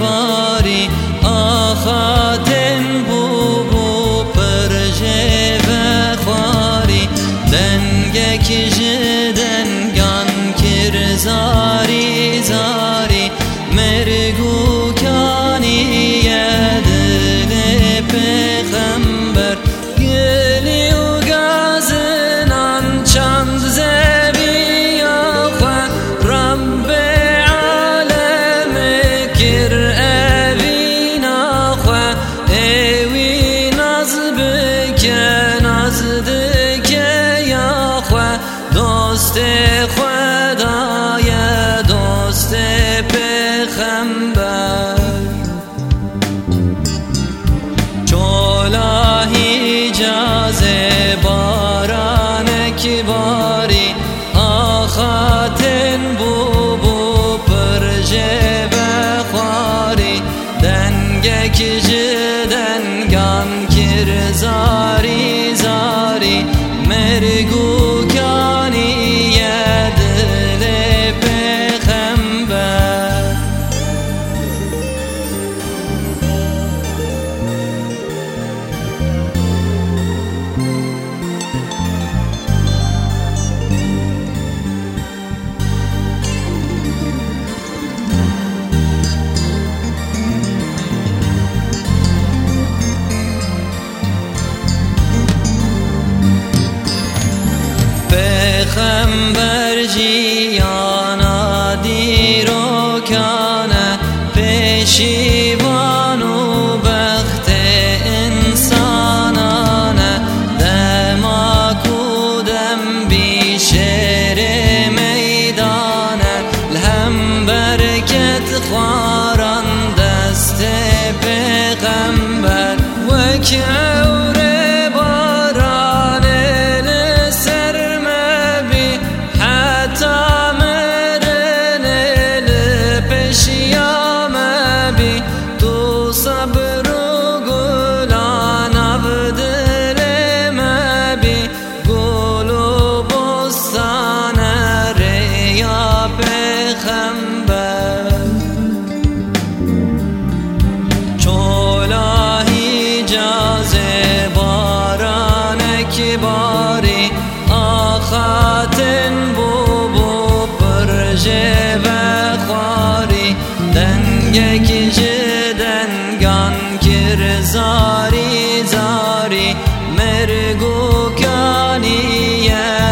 bari Ahaden bubu perje ve khari Denge kijeden gan kir zari. Mergu که نزد که یا خواه دوسته merego برجیانا دیرو کانه پیشیوان و بخت انسانانه دما کودم بی میدانه لهم برکت خواران دست پیغمبر. وکه گر زاری زاری مرگو کنیم